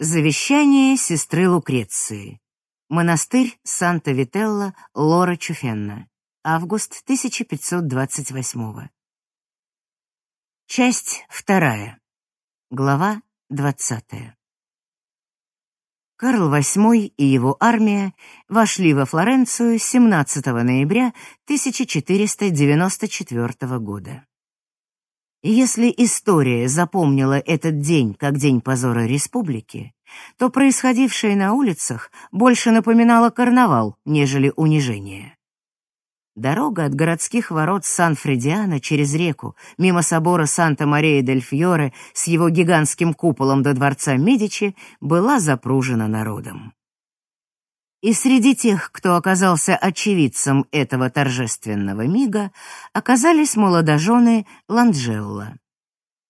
Завещание сестры Лукреции. Монастырь Санта-Вителла, Лора Чуфенна. Август 1528. Часть вторая. Глава двадцатая. Карл VIII и его армия вошли во Флоренцию 17 ноября 1494 года. Если история запомнила этот день как день позора республики, то происходившее на улицах больше напоминало карнавал, нежели унижение. Дорога от городских ворот Сан-Фредиано через реку, мимо собора Санта-Мария-дель-Фьоре с его гигантским куполом до дворца Медичи, была запружена народом. И среди тех, кто оказался очевидцем этого торжественного мига, оказались молодожены Ланджелло.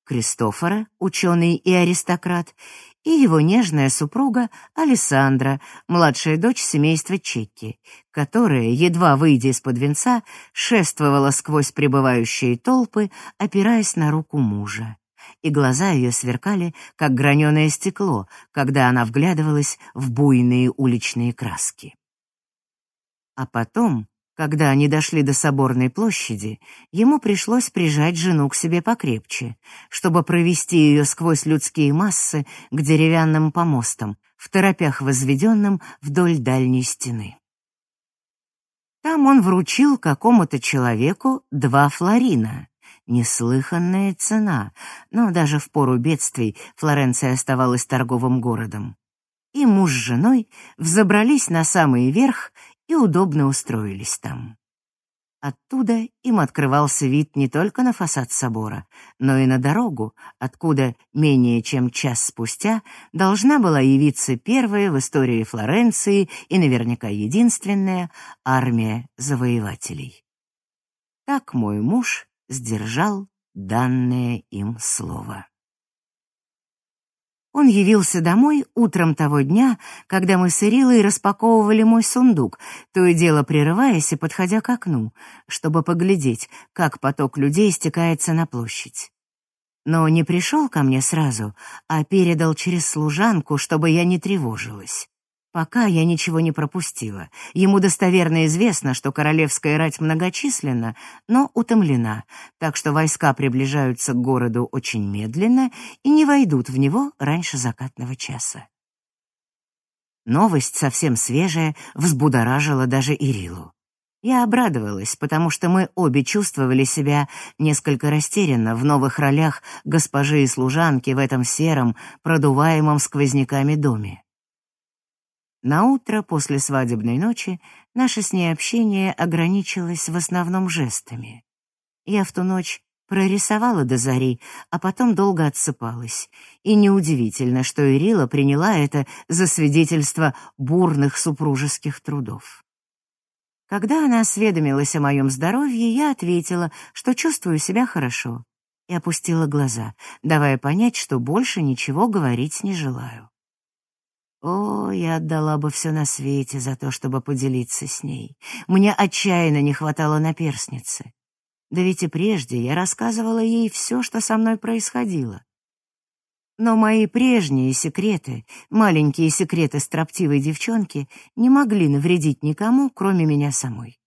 Кристофора, ученый и аристократ, и его нежная супруга Алессандра, младшая дочь семейства Чекки, которая, едва выйдя из-под венца, шествовала сквозь прибывающие толпы, опираясь на руку мужа. И глаза ее сверкали, как граненое стекло, когда она вглядывалась в буйные уличные краски. А потом когда они дошли до соборной площади, ему пришлось прижать жену к себе покрепче, чтобы провести ее сквозь людские массы к деревянным помостам, в торопях возведенным вдоль дальней стены. Там он вручил какому-то человеку два флорина. Неслыханная цена, но даже в пору бедствий Флоренция оставалась торговым городом. И муж с женой взобрались на самый верх и удобно устроились там. Оттуда им открывался вид не только на фасад собора, но и на дорогу, откуда менее чем час спустя должна была явиться первая в истории Флоренции и наверняка единственная армия завоевателей. Так мой муж сдержал данное им слово. Он явился домой утром того дня, когда мы с Ирилой распаковывали мой сундук, то и дело прерываясь и подходя к окну, чтобы поглядеть, как поток людей стекается на площадь. Но не пришел ко мне сразу, а передал через служанку, чтобы я не тревожилась. Пока я ничего не пропустила. Ему достоверно известно, что королевская рать многочисленна, но утомлена, так что войска приближаются к городу очень медленно и не войдут в него раньше закатного часа. Новость, совсем свежая, взбудоражила даже Ирилу. Я обрадовалась, потому что мы обе чувствовали себя несколько растерянно в новых ролях госпожи и служанки в этом сером, продуваемом сквозняками доме. На утро после свадебной ночи наше с ней общение ограничилось в основном жестами. Я в ту ночь прорисовала до зари, а потом долго отсыпалась. И неудивительно, что Ирила приняла это за свидетельство бурных супружеских трудов. Когда она осведомилась о моем здоровье, я ответила, что чувствую себя хорошо, и опустила глаза, давая понять, что больше ничего говорить не желаю. О, я отдала бы все на свете за то, чтобы поделиться с ней. Мне отчаянно не хватало наперсницы. Да ведь и прежде я рассказывала ей все, что со мной происходило. Но мои прежние секреты, маленькие секреты строптивой девчонки, не могли навредить никому, кроме меня самой.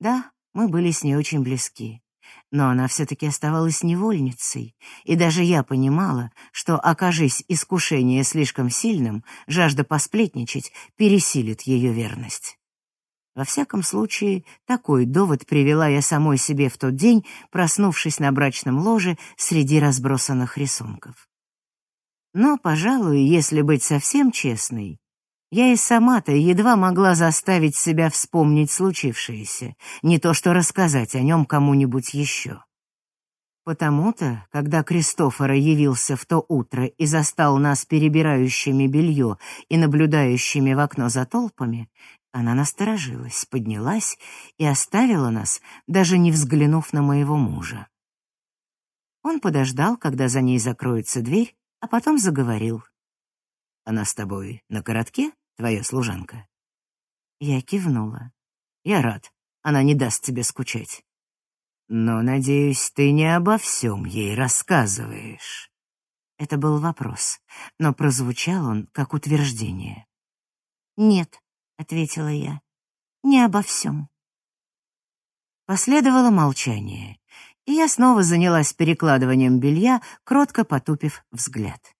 Да, мы были с ней очень близки но она все-таки оставалась невольницей, и даже я понимала, что, окажись искушение слишком сильным, жажда посплетничать пересилит ее верность. Во всяком случае, такой довод привела я самой себе в тот день, проснувшись на брачном ложе среди разбросанных рисунков. Но, пожалуй, если быть совсем честной, я и сама-то едва могла заставить себя вспомнить случившееся, не то что рассказать о нем кому-нибудь еще. Потому-то, когда Кристофора явился в то утро и застал нас перебирающими белье и наблюдающими в окно за толпами, она насторожилась, поднялась и оставила нас, даже не взглянув на моего мужа. Он подождал, когда за ней закроется дверь, а потом заговорил. «Она с тобой на коротке?» Твоя служанка?» Я кивнула. «Я рад. Она не даст тебе скучать. Но, надеюсь, ты не обо всем ей рассказываешь». Это был вопрос, но прозвучал он как утверждение. «Нет», — ответила я, — «не обо всем». Последовало молчание, и я снова занялась перекладыванием белья, кротко потупив взгляд.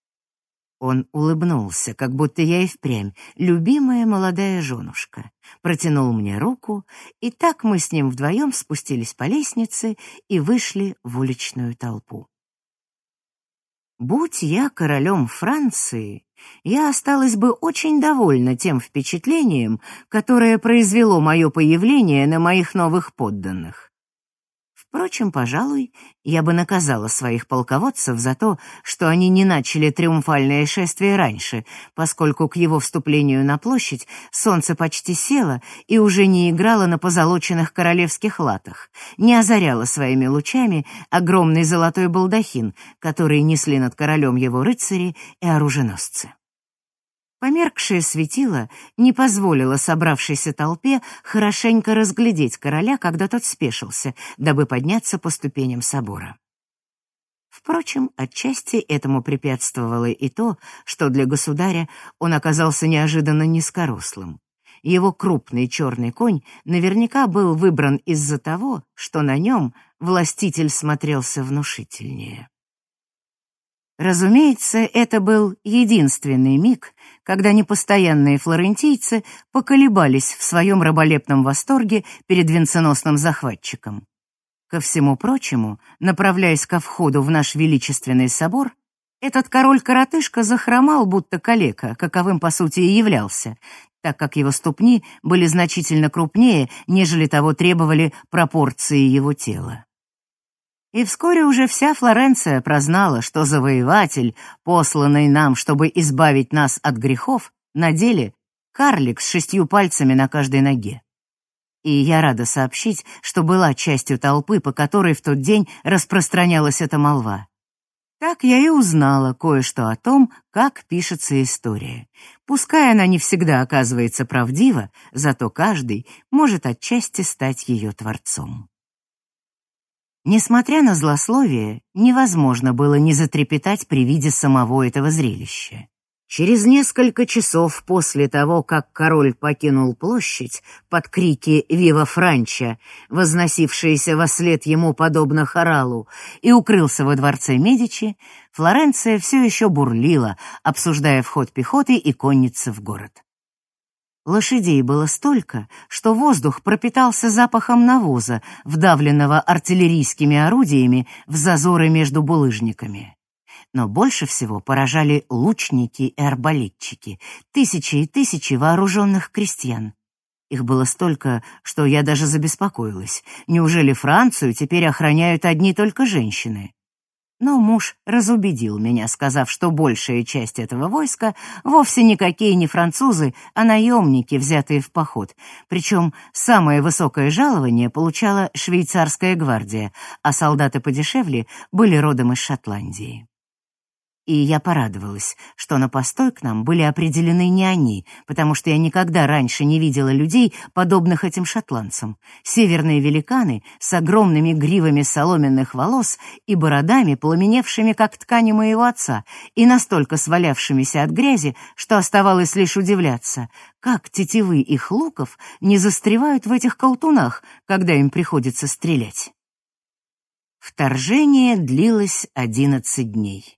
Он улыбнулся, как будто я и впрямь любимая молодая женушка, протянул мне руку, и так мы с ним вдвоем спустились по лестнице и вышли в уличную толпу. Будь я королем Франции, я осталась бы очень довольна тем впечатлением, которое произвело мое появление на моих новых подданных. Впрочем, пожалуй, я бы наказала своих полководцев за то, что они не начали триумфальное шествие раньше, поскольку к его вступлению на площадь солнце почти село и уже не играло на позолоченных королевских латах, не озаряло своими лучами огромный золотой балдахин, который несли над королем его рыцари и оруженосцы. Померкшее светило не позволило собравшейся толпе хорошенько разглядеть короля, когда тот спешился, дабы подняться по ступеням собора. Впрочем, отчасти этому препятствовало и то, что для государя он оказался неожиданно низкорослым. Его крупный черный конь наверняка был выбран из-за того, что на нем властитель смотрелся внушительнее. Разумеется, это был единственный миг, когда непостоянные флорентийцы поколебались в своем раболепном восторге перед венценосным захватчиком. Ко всему прочему, направляясь ко входу в наш величественный собор, этот король-коротышка захромал, будто калека, каковым по сути и являлся, так как его ступни были значительно крупнее, нежели того требовали пропорции его тела. И вскоре уже вся Флоренция прознала, что завоеватель, посланный нам, чтобы избавить нас от грехов, на деле карлик с шестью пальцами на каждой ноге. И я рада сообщить, что была частью толпы, по которой в тот день распространялась эта молва. Так я и узнала кое-что о том, как пишется история. Пускай она не всегда оказывается правдива, зато каждый может отчасти стать ее творцом. Несмотря на злословие, невозможно было не затрепетать при виде самого этого зрелища. Через несколько часов после того, как король покинул площадь под крики «Вива Франча», возносившиеся во след ему подобно хоралу, и укрылся во дворце Медичи, Флоренция все еще бурлила, обсуждая вход пехоты и конницы в город. Лошадей было столько, что воздух пропитался запахом навоза, вдавленного артиллерийскими орудиями в зазоры между булыжниками. Но больше всего поражали лучники и арбалетчики, тысячи и тысячи вооруженных крестьян. Их было столько, что я даже забеспокоилась. Неужели Францию теперь охраняют одни только женщины? Но муж разубедил меня, сказав, что большая часть этого войска вовсе никакие не французы, а наемники, взятые в поход. Причем самое высокое жалование получала швейцарская гвардия, а солдаты подешевле были родом из Шотландии. И я порадовалась, что на постой к нам были определены не они, потому что я никогда раньше не видела людей, подобных этим шотландцам. Северные великаны с огромными гривами соломенных волос и бородами, пламеневшими, как ткани моего отца, и настолько свалявшимися от грязи, что оставалось лишь удивляться, как тетивы их луков не застревают в этих колтунах, когда им приходится стрелять. Вторжение длилось одиннадцать дней.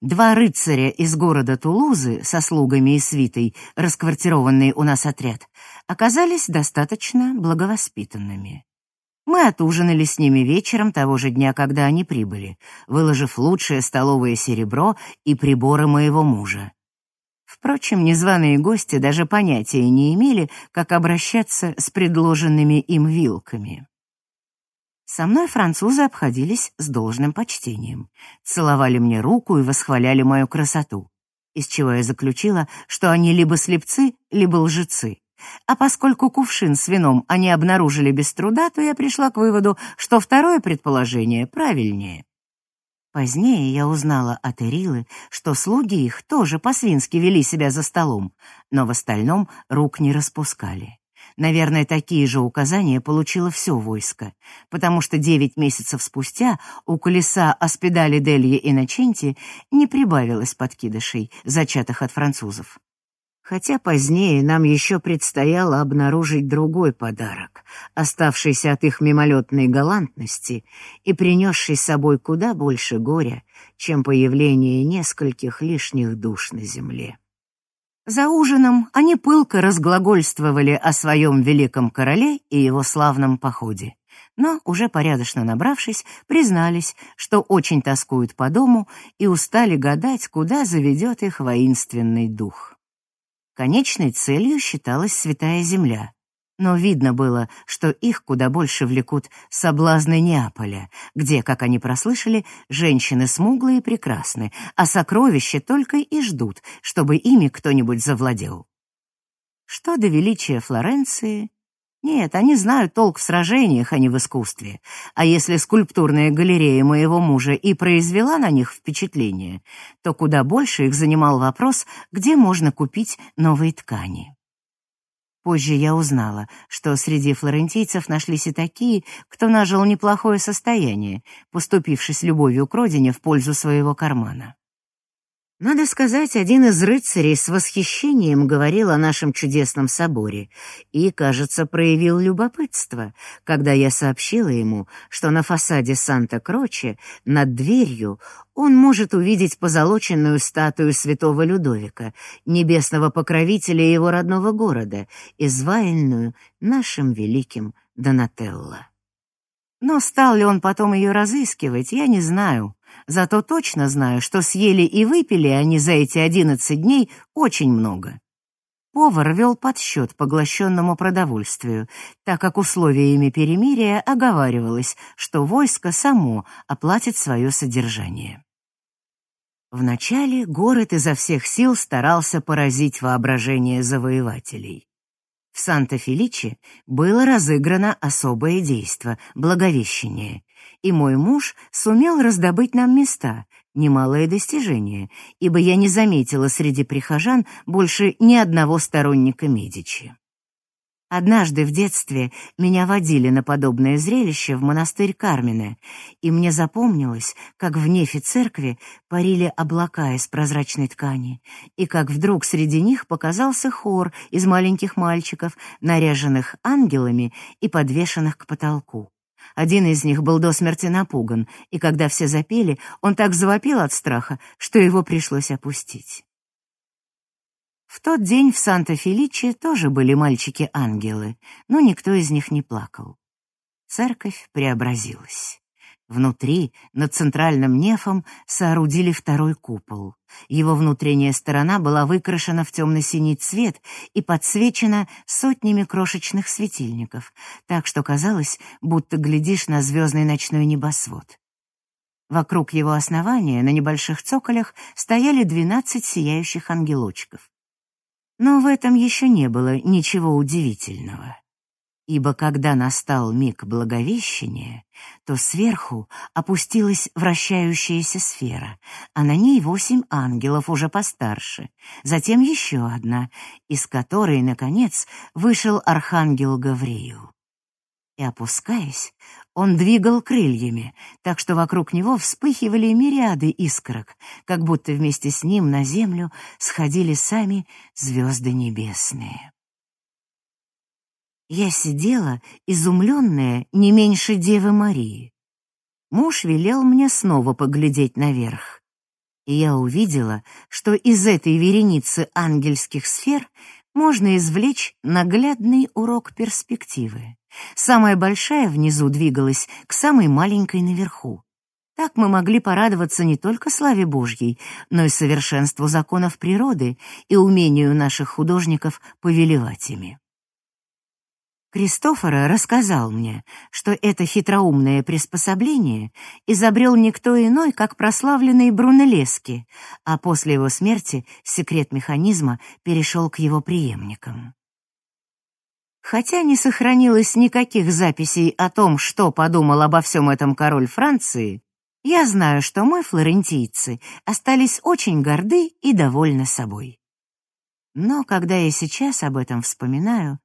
Два рыцаря из города Тулузы со слугами и свитой, расквартированный у нас отряд, оказались достаточно благовоспитанными. Мы отужинали с ними вечером того же дня, когда они прибыли, выложив лучшее столовое серебро и приборы моего мужа. Впрочем, незваные гости даже понятия не имели, как обращаться с предложенными им вилками. Со мной французы обходились с должным почтением, целовали мне руку и восхваляли мою красоту, из чего я заключила, что они либо слепцы, либо лжецы. А поскольку кувшин с вином они обнаружили без труда, то я пришла к выводу, что второе предположение правильнее. Позднее я узнала от Эрилы, что слуги их тоже по-свински вели себя за столом, но в остальном рук не распускали. Наверное, такие же указания получило все войско, потому что девять месяцев спустя у колеса Аспидали Дельи Инноченти не прибавилось подкидышей, зачатых от французов. Хотя позднее нам еще предстояло обнаружить другой подарок, оставшийся от их мимолетной галантности и принесший с собой куда больше горя, чем появление нескольких лишних душ на земле. За ужином они пылко разглагольствовали о своем великом короле и его славном походе, но, уже порядочно набравшись, признались, что очень тоскуют по дому и устали гадать, куда заведет их воинственный дух. Конечной целью считалась Святая Земля, но видно было, что их куда больше влекут соблазны Неаполя, где, как они прослышали, женщины смуглые и прекрасны, а сокровища только и ждут, чтобы ими кто-нибудь завладел. Что до величия Флоренции, нет, они знают толк в сражениях, а не в искусстве. А если скульптурная галерея моего мужа и произвела на них впечатление, то куда больше их занимал вопрос, где можно купить новые ткани. Позже я узнала, что среди флорентийцев нашлись и такие, кто нажил неплохое состояние, поступившись любовью к родине в пользу своего кармана. Надо сказать, один из рыцарей с восхищением говорил о нашем чудесном соборе и, кажется, проявил любопытство, когда я сообщила ему, что на фасаде Санта-Кроче над дверью он может увидеть позолоченную статую святого Людовика, небесного покровителя его родного города, изваянную нашим великим Донателло. Но стал ли он потом ее разыскивать, я не знаю. Зато точно знаю, что съели и выпили они за эти одиннадцать дней очень много. Повар вел подсчет поглощенному продовольствию, так как условиями перемирия оговаривалось, что войско само оплатит свое содержание. Вначале город изо всех сил старался поразить воображение завоевателей. В Санта-Феличе было разыграно особое действо — Благовещение, и мой муж сумел раздобыть нам места, немалое достижение, ибо я не заметила среди прихожан больше ни одного сторонника Медичи. Однажды в детстве меня водили на подобное зрелище в монастырь Кармина, и мне запомнилось, как в нефе церкви парили облака из прозрачной ткани, и как вдруг среди них показался хор из маленьких мальчиков, наряженных ангелами и подвешенных к потолку. Один из них был до смерти напуган, и когда все запели, он так завопил от страха, что его пришлось опустить. В тот день в Санта-Феличе тоже были мальчики-ангелы, но никто из них не плакал. Церковь преобразилась. Внутри, над центральным нефом, соорудили второй купол. Его внутренняя сторона была выкрашена в темно-синий цвет и подсвечена сотнями крошечных светильников, так что казалось, будто глядишь на звездный ночной небосвод. Вокруг его основания на небольших цоколях стояли двенадцать сияющих ангелочков. Но в этом еще не было ничего удивительного. Ибо когда настал миг Благовещения, то сверху опустилась вращающаяся сфера, а на ней восемь ангелов уже постарше, затем еще одна, из которой, наконец, вышел архангел Гавриил. И, опускаясь, он двигал крыльями, так что вокруг него вспыхивали мириады искорок, как будто вместе с ним на землю сходили сами звезды небесные. Я сидела, изумленная, не меньше Девы Марии. Муж велел мне снова поглядеть наверх, и я увидела, что из этой вереницы ангельских сфер можно извлечь наглядный урок перспективы. Самая большая внизу двигалась к самой маленькой наверху. Так мы могли порадоваться не только славе Божьей, но и совершенству законов природы и умению наших художников повелевать ими. Кристофора рассказал мне, что это хитроумное приспособление изобрел никто иной, как прославленный Брунеллески, а после его смерти секрет механизма перешел к его преемникам. Хотя не сохранилось никаких записей о том, что подумал обо всем этом король Франции, я знаю, что мы, флорентийцы, остались очень горды и довольны собой. Но когда я сейчас об этом вспоминаю,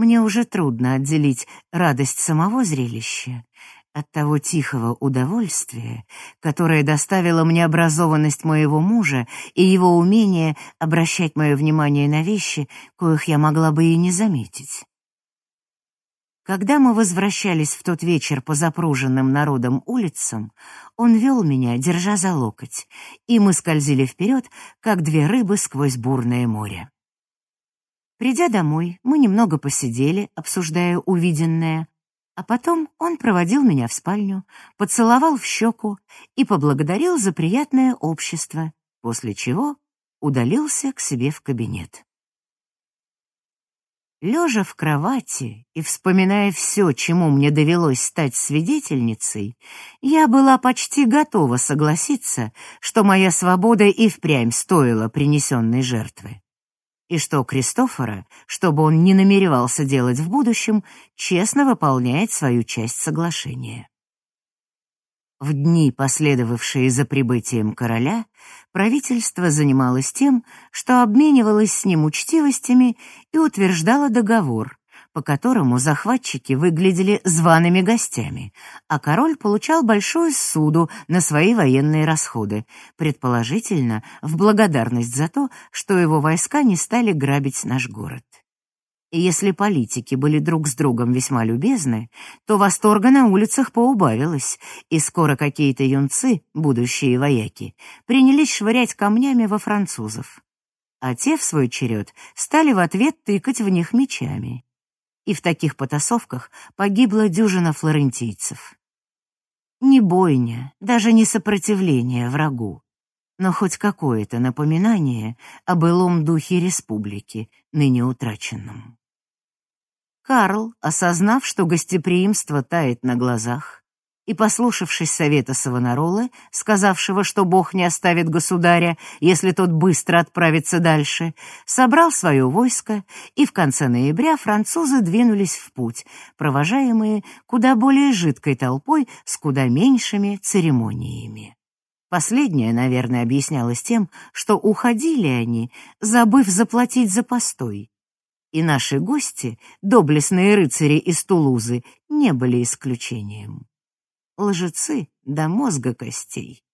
Мне уже трудно отделить радость самого зрелища от того тихого удовольствия, которое доставило мне образованность моего мужа и его умение обращать мое внимание на вещи, коих я могла бы и не заметить. Когда мы возвращались в тот вечер по запруженным народом улицам, он вел меня, держа за локоть, и мы скользили вперед, как две рыбы сквозь бурное море. Придя домой, мы немного посидели, обсуждая увиденное, а потом он проводил меня в спальню, поцеловал в щеку и поблагодарил за приятное общество, после чего удалился к себе в кабинет. Лежа в кровати и вспоминая все, чему мне довелось стать свидетельницей, я была почти готова согласиться, что моя свобода и впрямь стоила принесенной жертвы. И что Кристофора, что бы он ни намеревался делать в будущем, честно выполняет свою часть соглашения. В дни, последовавшие за прибытием короля, правительство занималось тем, что обменивалось с ним учтивостями и утверждало договор, по которому захватчики выглядели зваными гостями, а король получал большую суду на свои военные расходы, предположительно в благодарность за то, что его войска не стали грабить наш город. И если политики были друг с другом весьма любезны, то восторга на улицах поубавилось, и скоро какие-то юнцы, будущие вояки, принялись швырять камнями во французов. А те, в свой черед, стали в ответ тыкать в них мечами. И в таких потасовках погибла дюжина флорентийцев. Не бойня, даже не сопротивление врагу, но хоть какое-то напоминание о былом духе республики, ныне утраченном. Карл, осознав, что гостеприимство тает на глазах, и, послушавшись совета Савонаролы, сказавшего, что Бог не оставит государя, если тот быстро отправится дальше, собрал свое войско, и в конце ноября французы двинулись в путь, провожаемые куда более жидкой толпой с куда меньшими церемониями. Последнее, наверное, объяснялось тем, что уходили они, забыв заплатить за постой, и наши гости, доблестные рыцари из Тулузы, не были исключением. Лжецы до мозга костей.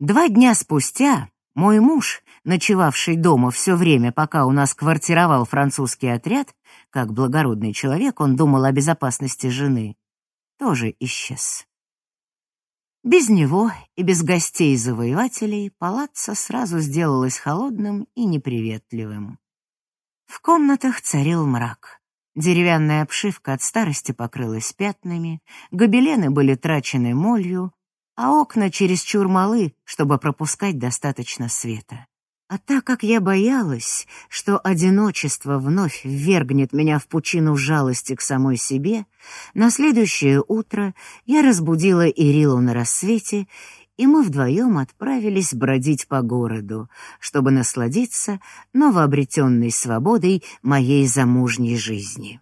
Два дня спустя мой муж, ночевавший дома все время, пока у нас квартировал французский отряд, как благородный человек, он думал о безопасности жены, тоже исчез. Без него и без гостей-завоевателей палаццо сразу сделалось холодным и неприветливым. В комнатах царил мрак. Деревянная обшивка от старости покрылась пятнами, гобелены были трачены молью, а окна чересчур малы, чтобы пропускать достаточно света. А так как я боялась, что одиночество вновь ввергнет меня в пучину жалости к самой себе, на следующее утро я разбудила Ирилу на рассвете и мы вдвоем отправились бродить по городу, чтобы насладиться новообретенной свободой моей замужней жизни.